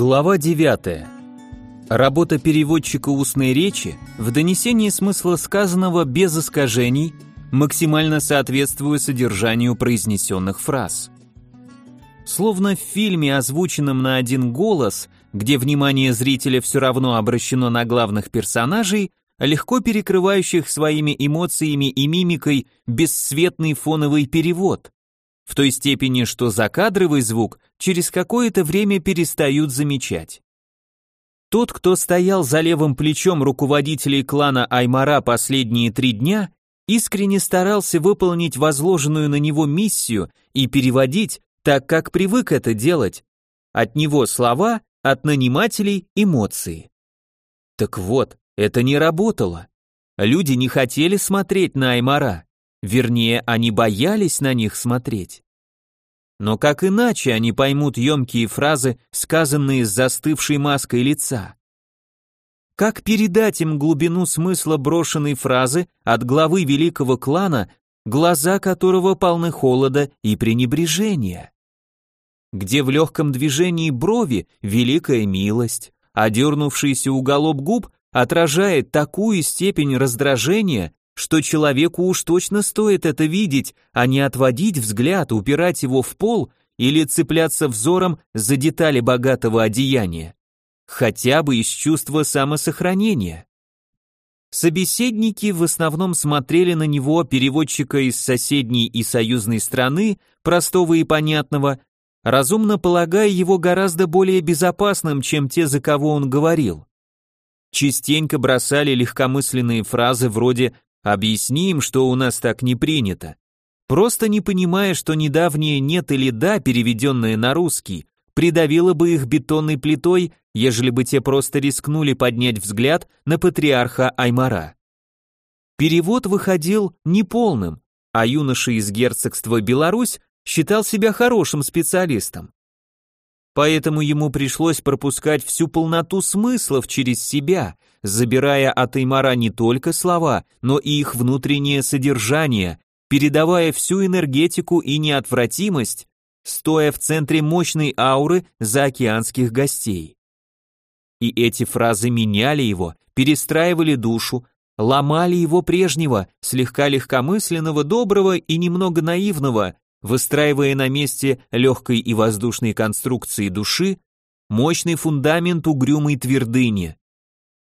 Глава 9. Работа переводчика устной речи в донесении смысла сказанного без искажений, максимально соответствуя содержанию произнесенных фраз. Словно в фильме, озвученном на один голос, где внимание зрителя все равно обращено на главных персонажей, легко перекрывающих своими эмоциями и мимикой бесцветный фоновый перевод, в той степени, что закадровый звук через какое-то время перестают замечать. Тот, кто стоял за левым плечом руководителей клана Аймара последние три дня, искренне старался выполнить возложенную на него миссию и переводить так, как привык это делать. От него слова, от нанимателей эмоции. Так вот, это не работало. Люди не хотели смотреть на Аймара. Вернее, они боялись на них смотреть. Но как иначе они поймут емкие фразы, сказанные с застывшей маской лица? Как передать им глубину смысла брошенной фразы от главы великого клана, глаза которого полны холода и пренебрежения? Где в легком движении брови великая милость, а дернувшийся уголок губ отражает такую степень раздражения, что человеку уж точно стоит это видеть, а не отводить взгляд, упирать его в пол или цепляться взором за детали богатого одеяния. Хотя бы из чувства самосохранения. Собеседники в основном смотрели на него, переводчика из соседней и союзной страны, простого и понятного, разумно полагая его гораздо более безопасным, чем те, за кого он говорил. Частенько бросали легкомысленные фразы вроде Объясни им, что у нас так не принято. Просто не понимая, что недавнее «нет» или «да», переведенное на русский, придавило бы их бетонной плитой, ежели бы те просто рискнули поднять взгляд на патриарха Аймара. Перевод выходил неполным, а юноша из герцогства Беларусь считал себя хорошим специалистом. Поэтому ему пришлось пропускать всю полноту смыслов через себя, забирая от Эймара не только слова, но и их внутреннее содержание, передавая всю энергетику и неотвратимость, стоя в центре мощной ауры заокеанских гостей. И эти фразы меняли его, перестраивали душу, ломали его прежнего, слегка легкомысленного, доброго и немного наивного, выстраивая на месте легкой и воздушной конструкции души мощный фундамент угрюмой твердыни.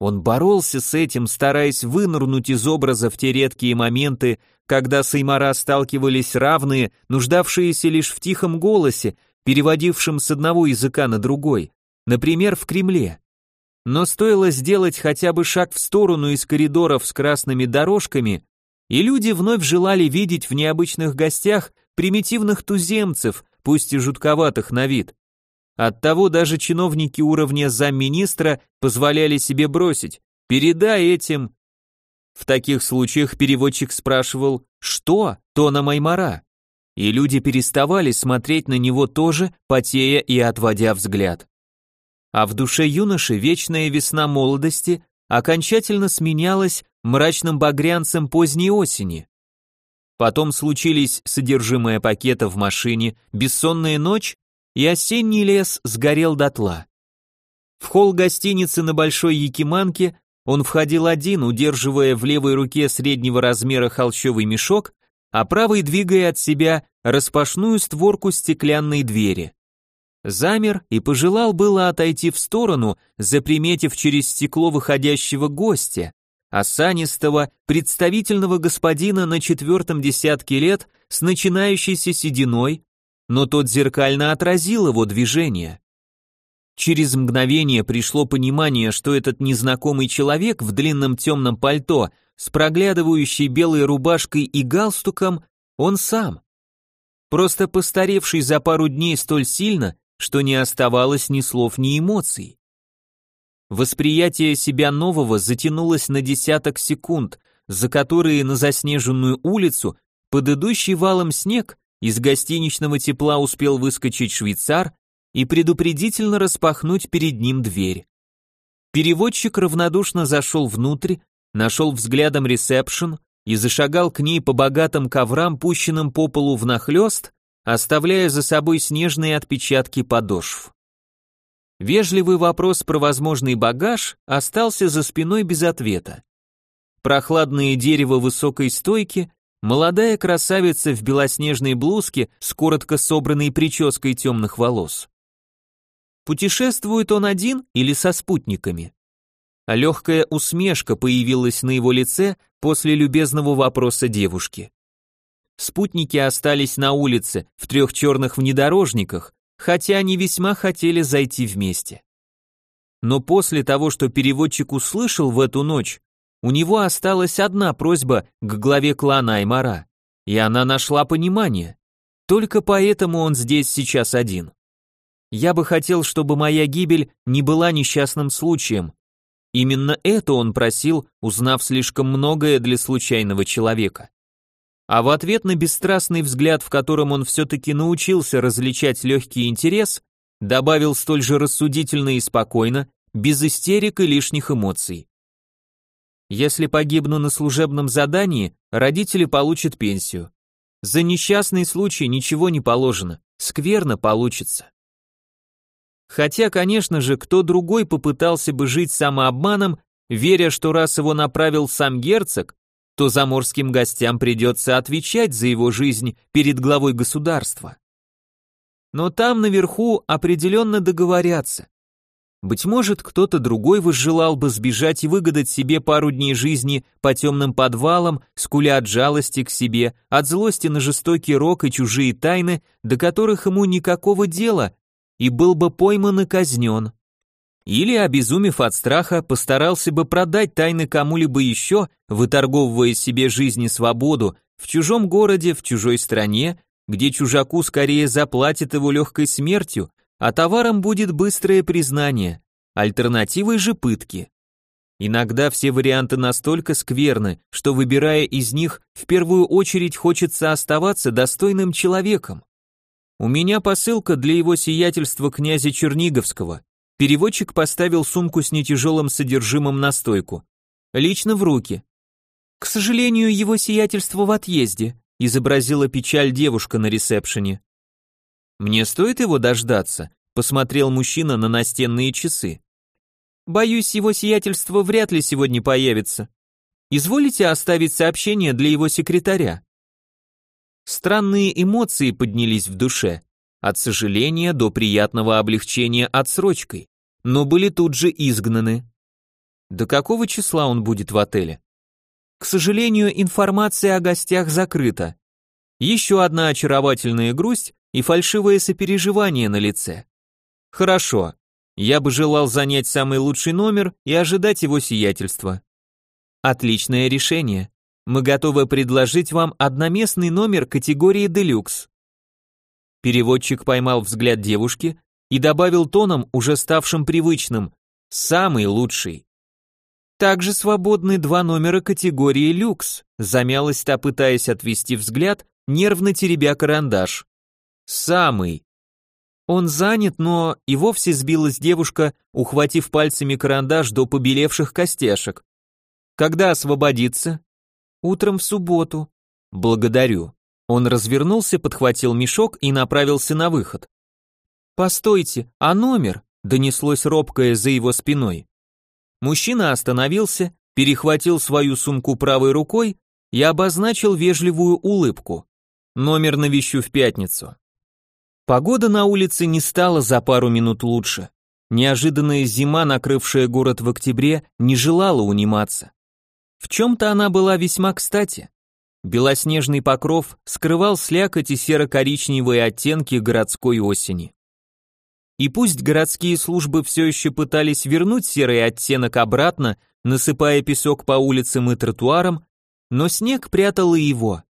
Он боролся с этим, стараясь вынырнуть из образа в те редкие моменты, когда с Эймара сталкивались равные, нуждавшиеся лишь в тихом голосе, переводившем с одного языка на другой, например, в Кремле. Но стоило сделать хотя бы шаг в сторону из коридоров с красными дорожками, и люди вновь желали видеть в необычных гостях примитивных туземцев, пусть и жутковатых на вид. Оттого даже чиновники уровня замминистра позволяли себе бросить «передай этим». В таких случаях переводчик спрашивал «что?» Тона Маймара, и люди переставали смотреть на него тоже, потея и отводя взгляд. А в душе юноши вечная весна молодости окончательно сменялась мрачным багрянцем поздней осени. Потом случились содержимое пакета в машине, бессонная ночь, и осенний лес сгорел дотла. В холл гостиницы на Большой Якиманке он входил один, удерживая в левой руке среднего размера холщовый мешок, а правой двигая от себя распашную створку стеклянной двери. Замер и пожелал было отойти в сторону, заприметив через стекло выходящего гостя, осанистого, представительного господина на четвертом десятке лет с начинающейся сединой, но тот зеркально отразил его движение. Через мгновение пришло понимание, что этот незнакомый человек в длинном темном пальто с проглядывающей белой рубашкой и галстуком, он сам. Просто постаревший за пару дней столь сильно, что не оставалось ни слов, ни эмоций. Восприятие себя нового затянулось на десяток секунд, за которые на заснеженную улицу, под идущий валом снег, из гостиничного тепла успел выскочить швейцар и предупредительно распахнуть перед ним дверь. Переводчик равнодушно зашел внутрь, нашел взглядом ресепшн и зашагал к ней по богатым коврам, пущенным по полу внахлёст, оставляя за собой снежные отпечатки подошв. Вежливый вопрос про возможный багаж остался за спиной без ответа. Прохладное дерево высокой стойки, молодая красавица в белоснежной блузке с коротко собранной прической темных волос. Путешествует он один или со спутниками? Легкая усмешка появилась на его лице после любезного вопроса девушки. Спутники остались на улице в трех черных внедорожниках, хотя они весьма хотели зайти вместе. Но после того, что переводчик услышал в эту ночь, у него осталась одна просьба к главе клана Аймара, и она нашла понимание. Только поэтому он здесь сейчас один. Я бы хотел, чтобы моя гибель не была несчастным случаем. Именно это он просил, узнав слишком многое для случайного человека. А в ответ на бесстрастный взгляд, в котором он все-таки научился различать легкий интерес, добавил столь же рассудительно и спокойно, без истерик и лишних эмоций. Если погибну на служебном задании, родители получат пенсию. За несчастный случай ничего не положено, скверно получится. Хотя, конечно же, кто другой попытался бы жить самообманом, веря, что раз его направил сам герцог, то заморским гостям придется отвечать за его жизнь перед главой государства. Но там наверху определенно договорятся. Быть может, кто-то другой возжелал бы сбежать и выгадать себе пару дней жизни по темным подвалам, скуля от жалости к себе, от злости на жестокий рок и чужие тайны, до которых ему никакого дела, и был бы пойман и казнен. Или, обезумев от страха, постарался бы продать тайны кому-либо еще, выторговывая себе жизнь и свободу, в чужом городе, в чужой стране, где чужаку скорее заплатят его легкой смертью, а товаром будет быстрое признание, альтернативой же пытки. Иногда все варианты настолько скверны, что выбирая из них, в первую очередь хочется оставаться достойным человеком. У меня посылка для его сиятельства князя Черниговского, Переводчик поставил сумку с нетяжелым содержимым на стойку. Лично в руки. К сожалению, его сиятельство в отъезде, изобразила печаль девушка на ресепшене. Мне стоит его дождаться, посмотрел мужчина на настенные часы. Боюсь, его сиятельство вряд ли сегодня появится. Изволите оставить сообщение для его секретаря. Странные эмоции поднялись в душе от сожаления до приятного облегчения отсрочкой, но были тут же изгнаны. До какого числа он будет в отеле? К сожалению, информация о гостях закрыта. Еще одна очаровательная грусть и фальшивое сопереживание на лице. Хорошо, я бы желал занять самый лучший номер и ожидать его сиятельства. Отличное решение. Мы готовы предложить вам одноместный номер категории «Делюкс». Переводчик поймал взгляд девушки и добавил тоном, уже ставшим привычным, «самый лучший». Также свободны два номера категории люкс, замялась та, пытаясь отвести взгляд, нервно теребя карандаш. Самый. Он занят, но и вовсе сбилась девушка, ухватив пальцами карандаш до побелевших костяшек. Когда освободится? Утром в субботу. Благодарю. Он развернулся, подхватил мешок и направился на выход. «Постойте, а номер?» – донеслось робкое за его спиной. Мужчина остановился, перехватил свою сумку правой рукой и обозначил вежливую улыбку. Номер навещу в пятницу. Погода на улице не стала за пару минут лучше. Неожиданная зима, накрывшая город в октябре, не желала униматься. В чем-то она была весьма кстати. Белоснежный покров скрывал слякоть и серо-коричневые оттенки городской осени. И пусть городские службы все еще пытались вернуть серый оттенок обратно, насыпая песок по улицам и тротуарам, но снег прятал и его.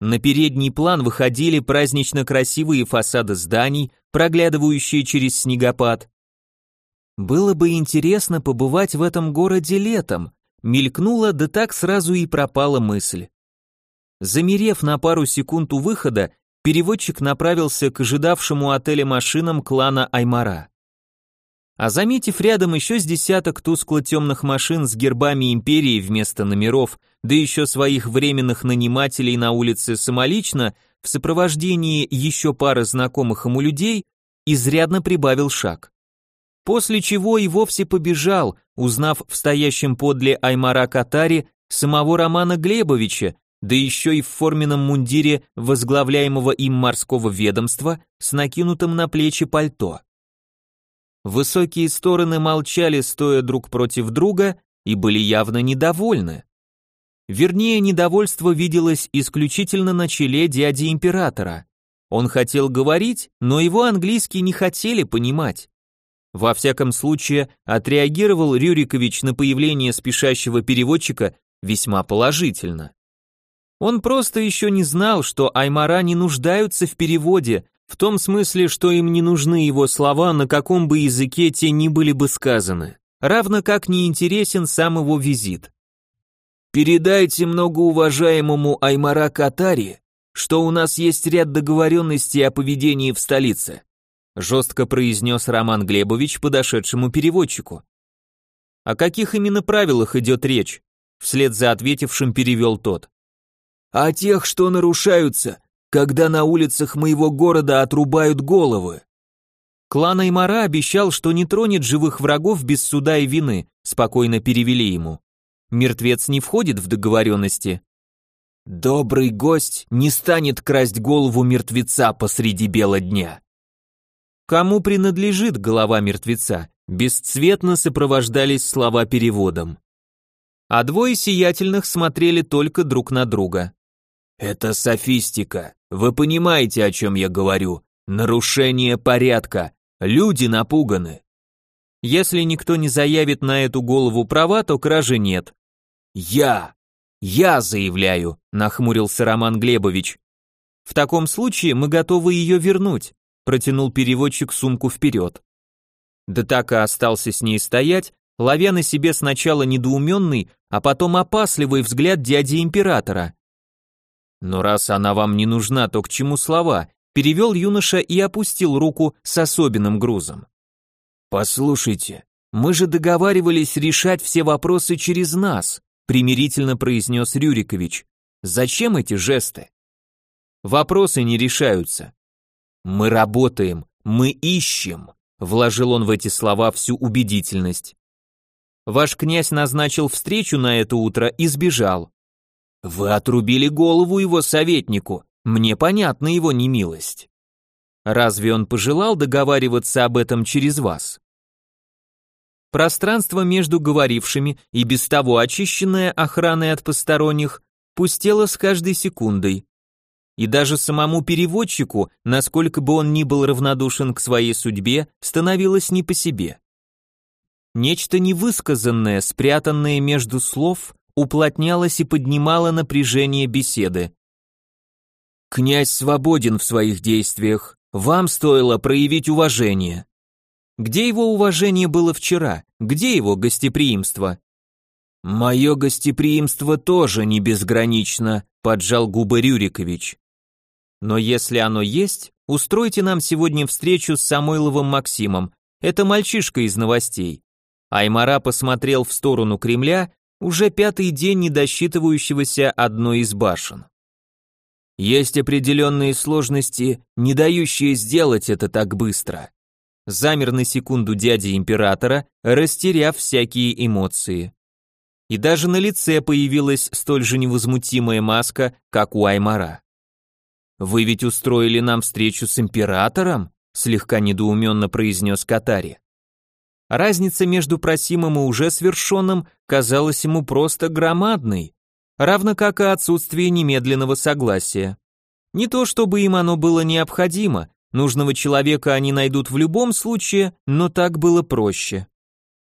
На передний план выходили празднично красивые фасады зданий, проглядывающие через снегопад. Было бы интересно побывать в этом городе летом, мелькнула, да так сразу и пропала мысль. Замерев на пару секунд у выхода, переводчик направился к ожидавшему отеле машинам клана Аймара. А заметив рядом еще с десяток тускло-темных машин с гербами империи вместо номеров, да еще своих временных нанимателей на улице самолично, в сопровождении еще пары знакомых ему людей, изрядно прибавил шаг. после чего и вовсе побежал, узнав в стоящем подле Аймара Катари самого Романа Глебовича, да еще и в форменном мундире возглавляемого им морского ведомства с накинутым на плечи пальто. Высокие стороны молчали, стоя друг против друга, и были явно недовольны. Вернее, недовольство виделось исключительно на челе дяди императора. Он хотел говорить, но его английский не хотели понимать. Во всяком случае, отреагировал Рюрикович на появление спешащего переводчика весьма положительно. Он просто еще не знал, что аймара не нуждаются в переводе, в том смысле, что им не нужны его слова, на каком бы языке те ни были бы сказаны, равно как не интересен сам его визит. «Передайте многоуважаемому Аймара Катари, что у нас есть ряд договоренностей о поведении в столице», жестко произнес Роман Глебович подошедшему переводчику. «О каких именно правилах идет речь?» Вслед за ответившим перевел тот. «О тех, что нарушаются, когда на улицах моего города отрубают головы». Клан Аймара обещал, что не тронет живых врагов без суда и вины, спокойно перевели ему. Мертвец не входит в договоренности. Добрый гость не станет красть голову мертвеца посреди бела дня. Кому принадлежит голова мертвеца? Бесцветно сопровождались слова переводом. А двое сиятельных смотрели только друг на друга. Это софистика. Вы понимаете, о чем я говорю? Нарушение порядка. Люди напуганы. Если никто не заявит на эту голову права, то кражи нет. Я, я заявляю, нахмурился Роман Глебович. В таком случае мы готовы ее вернуть, протянул переводчик сумку вперед. Да так и остался с ней стоять, ловя на себе сначала недоуменный, а потом опасливый взгляд дяди императора. Но раз она вам не нужна, то к чему слова? Перевел юноша и опустил руку с особенным грузом. Послушайте, мы же договаривались решать все вопросы через нас, примирительно произнес Рюрикович. Зачем эти жесты? Вопросы не решаются. Мы работаем, мы ищем, вложил он в эти слова всю убедительность. Ваш князь назначил встречу на это утро и сбежал. Вы отрубили голову его советнику. Мне понятна его немилость. Разве он пожелал договариваться об этом через вас? Пространство между говорившими и без того очищенное охраной от посторонних пустело с каждой секундой. И даже самому переводчику, насколько бы он ни был равнодушен к своей судьбе, становилось не по себе. Нечто невысказанное, спрятанное между слов, уплотнялось и поднимало напряжение беседы. «Князь свободен в своих действиях, вам стоило проявить уважение». Где его уважение было вчера? Где его гостеприимство? «Мое гостеприимство тоже не безгранично», – поджал губы Рюрикович. «Но если оно есть, устройте нам сегодня встречу с Самойловым Максимом. Это мальчишка из новостей. Аймара посмотрел в сторону Кремля, уже пятый день не досчитывающегося одной из башен. Есть определенные сложности, не дающие сделать это так быстро. Замер на секунду дядя императора, растеряв всякие эмоции. И даже на лице появилась столь же невозмутимая маска, как у Аймара. «Вы ведь устроили нам встречу с императором?» слегка недоуменно произнес Катари. Разница между просимым и уже свершенным казалась ему просто громадной, равно как и отсутствие немедленного согласия. Не то чтобы им оно было необходимо, нужного человека они найдут в любом случае, но так было проще.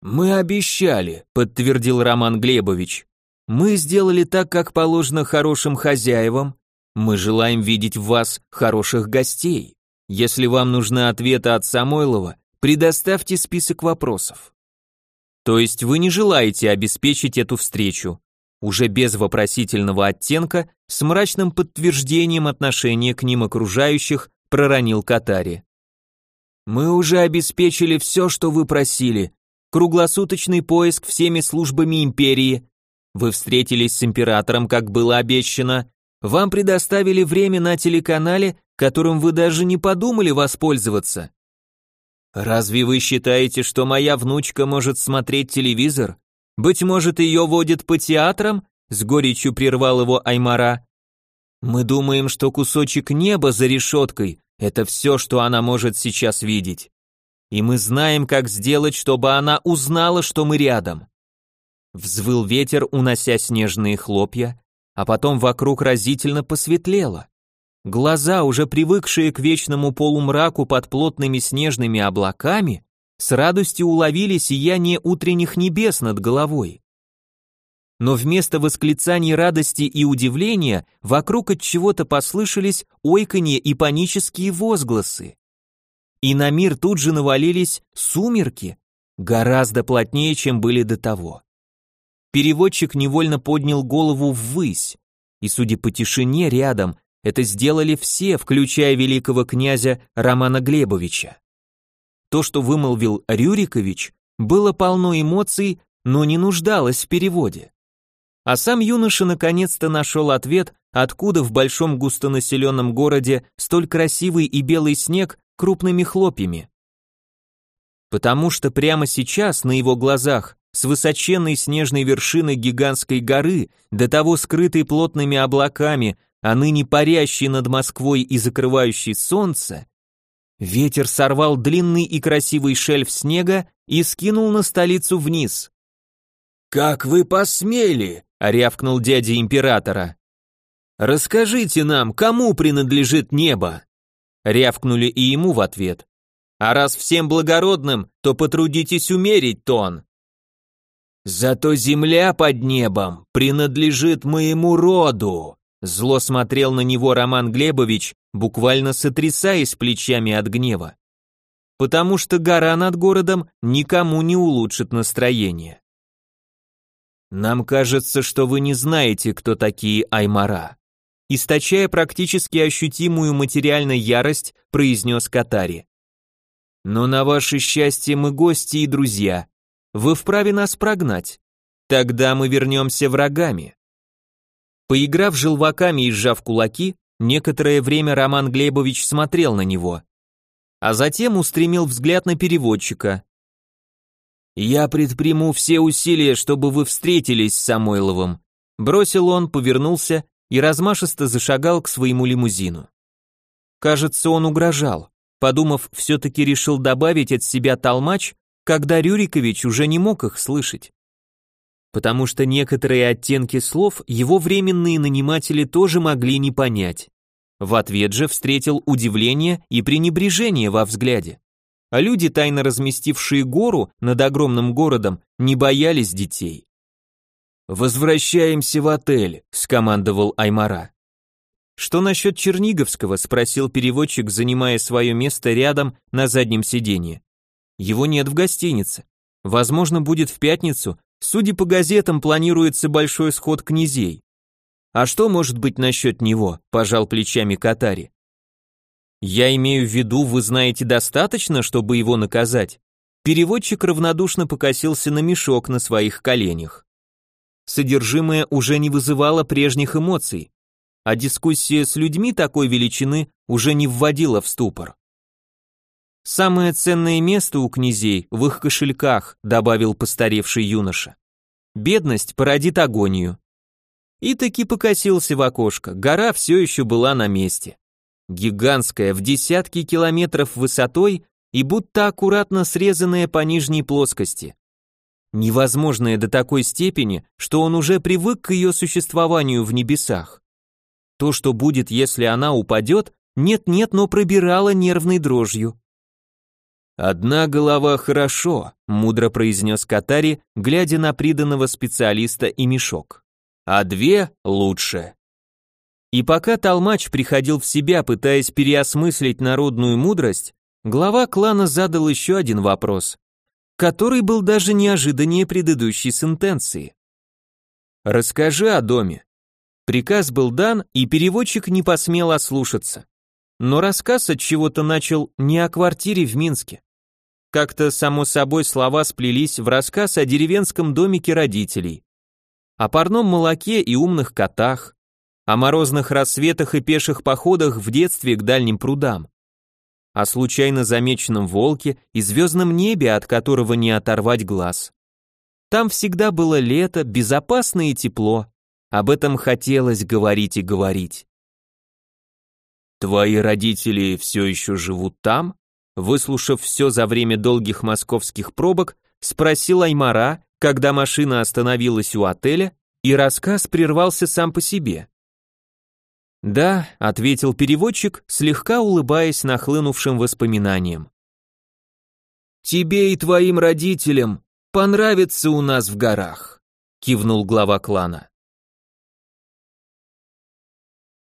«Мы обещали», — подтвердил Роман Глебович. «Мы сделали так, как положено хорошим хозяевам. Мы желаем видеть в вас хороших гостей. Если вам нужны ответы от Самойлова, Предоставьте список вопросов. То есть вы не желаете обеспечить эту встречу, уже без вопросительного оттенка, с мрачным подтверждением отношения к ним окружающих, проронил Катари. Мы уже обеспечили все, что вы просили. Круглосуточный поиск всеми службами империи. Вы встретились с императором, как было обещано. Вам предоставили время на телеканале, которым вы даже не подумали воспользоваться. «Разве вы считаете, что моя внучка может смотреть телевизор? Быть может, ее водят по театрам?» С горечью прервал его Аймара. «Мы думаем, что кусочек неба за решеткой – это все, что она может сейчас видеть. И мы знаем, как сделать, чтобы она узнала, что мы рядом». Взвыл ветер, унося снежные хлопья, а потом вокруг разительно посветлело. Глаза, уже привыкшие к вечному полумраку под плотными снежными облаками, с радостью уловили сияние утренних небес над головой. Но вместо восклицаний радости и удивления вокруг от чего-то послышались ойканье и панические возгласы. И на мир тут же навалились сумерки, гораздо плотнее, чем были до того. Переводчик невольно поднял голову ввысь, и, судя по тишине рядом, это сделали все, включая великого князя Романа Глебовича. То, что вымолвил Рюрикович, было полно эмоций, но не нуждалось в переводе. А сам юноша наконец-то нашел ответ, откуда в большом густонаселенном городе столь красивый и белый снег крупными хлопьями. Потому что прямо сейчас на его глазах с высоченной снежной вершины гигантской горы, до того скрытой плотными облаками, а ныне парящий над Москвой и закрывающий солнце, ветер сорвал длинный и красивый шельф снега и скинул на столицу вниз. «Как вы посмели!» — рявкнул дядя императора. «Расскажите нам, кому принадлежит небо?» Рявкнули и ему в ответ. «А раз всем благородным, то потрудитесь умерить тон». «Зато земля под небом принадлежит моему роду», Зло смотрел на него Роман Глебович, буквально сотрясаясь плечами от гнева. Потому что гора над городом никому не улучшит настроение. Нам кажется, что вы не знаете, кто такие Аймара. Источая практически ощутимую материальную ярость, произнес Катари. Но на ваше счастье мы гости и друзья. Вы вправе нас прогнать. Тогда мы вернемся врагами. Поиграв желваками и сжав кулаки, некоторое время Роман Глебович смотрел на него, а затем устремил взгляд на переводчика. «Я предприму все усилия, чтобы вы встретились с Самойловым», бросил он, повернулся и размашисто зашагал к своему лимузину. Кажется, он угрожал. Подумав, все-таки решил добавить от себя толмач, когда Рюрикович уже не мог их слышать потому что некоторые оттенки слов его временные наниматели тоже могли не понять. В ответ же встретил удивление и пренебрежение во взгляде. А люди, тайно разместившие гору над огромным городом, не боялись детей. «Возвращаемся в отель», — скомандовал Аймара. «Что насчет Черниговского?» — спросил переводчик, занимая свое место рядом на заднем сиденье. «Его нет в гостинице. Возможно, будет в пятницу, Судя по газетам, планируется большой сход князей. А что может быть насчет него? Пожал плечами Катари. Я имею в виду, вы знаете достаточно, чтобы его наказать. Переводчик равнодушно покосился на мешок на своих коленях. Содержимое уже не вызывало прежних эмоций, а дискуссия с людьми такой величины уже не вводила в ступор. Самое ценное место у князей в их кошельках, добавил постаревший юноша. Бедность породит агонию. И таки покосился в окошко, гора все еще была на месте. Гигантская, в десятки километров высотой и будто аккуратно срезанная по нижней плоскости. Невозможная до такой степени, что он уже привык к ее существованию в небесах. То, что будет, если она упадет, нет-нет, но пробирала нервной дрожью. «Одна голова хорошо», — мудро произнес Катари, глядя на приданного специалиста и мешок. «А две лучше». И пока Толмач приходил в себя, пытаясь переосмыслить народную мудрость, глава клана задал еще один вопрос, который был даже неожиданнее предыдущей сентенции. «Расскажи о доме». Приказ был дан, и переводчик не посмел ослушаться. Но рассказ от чего-то начал не о квартире в Минске. Как-то само собой слова сплелись в рассказ о деревенском домике родителей, о парном молоке и умных котах, о морозных рассветах и пеших походах в детстве к дальним прудам. о случайно замеченном волке и звездном небе, от которого не оторвать глаз. Там всегда было лето, безопасно и тепло. Об этом хотелось говорить и говорить. «Твои родители все еще живут там?» Выслушав все за время долгих московских пробок, спросил Аймара, когда машина остановилась у отеля, и рассказ прервался сам по себе. «Да», — ответил переводчик, слегка улыбаясь нахлынувшим воспоминаниям. «Тебе и твоим родителям понравится у нас в горах», — кивнул глава клана.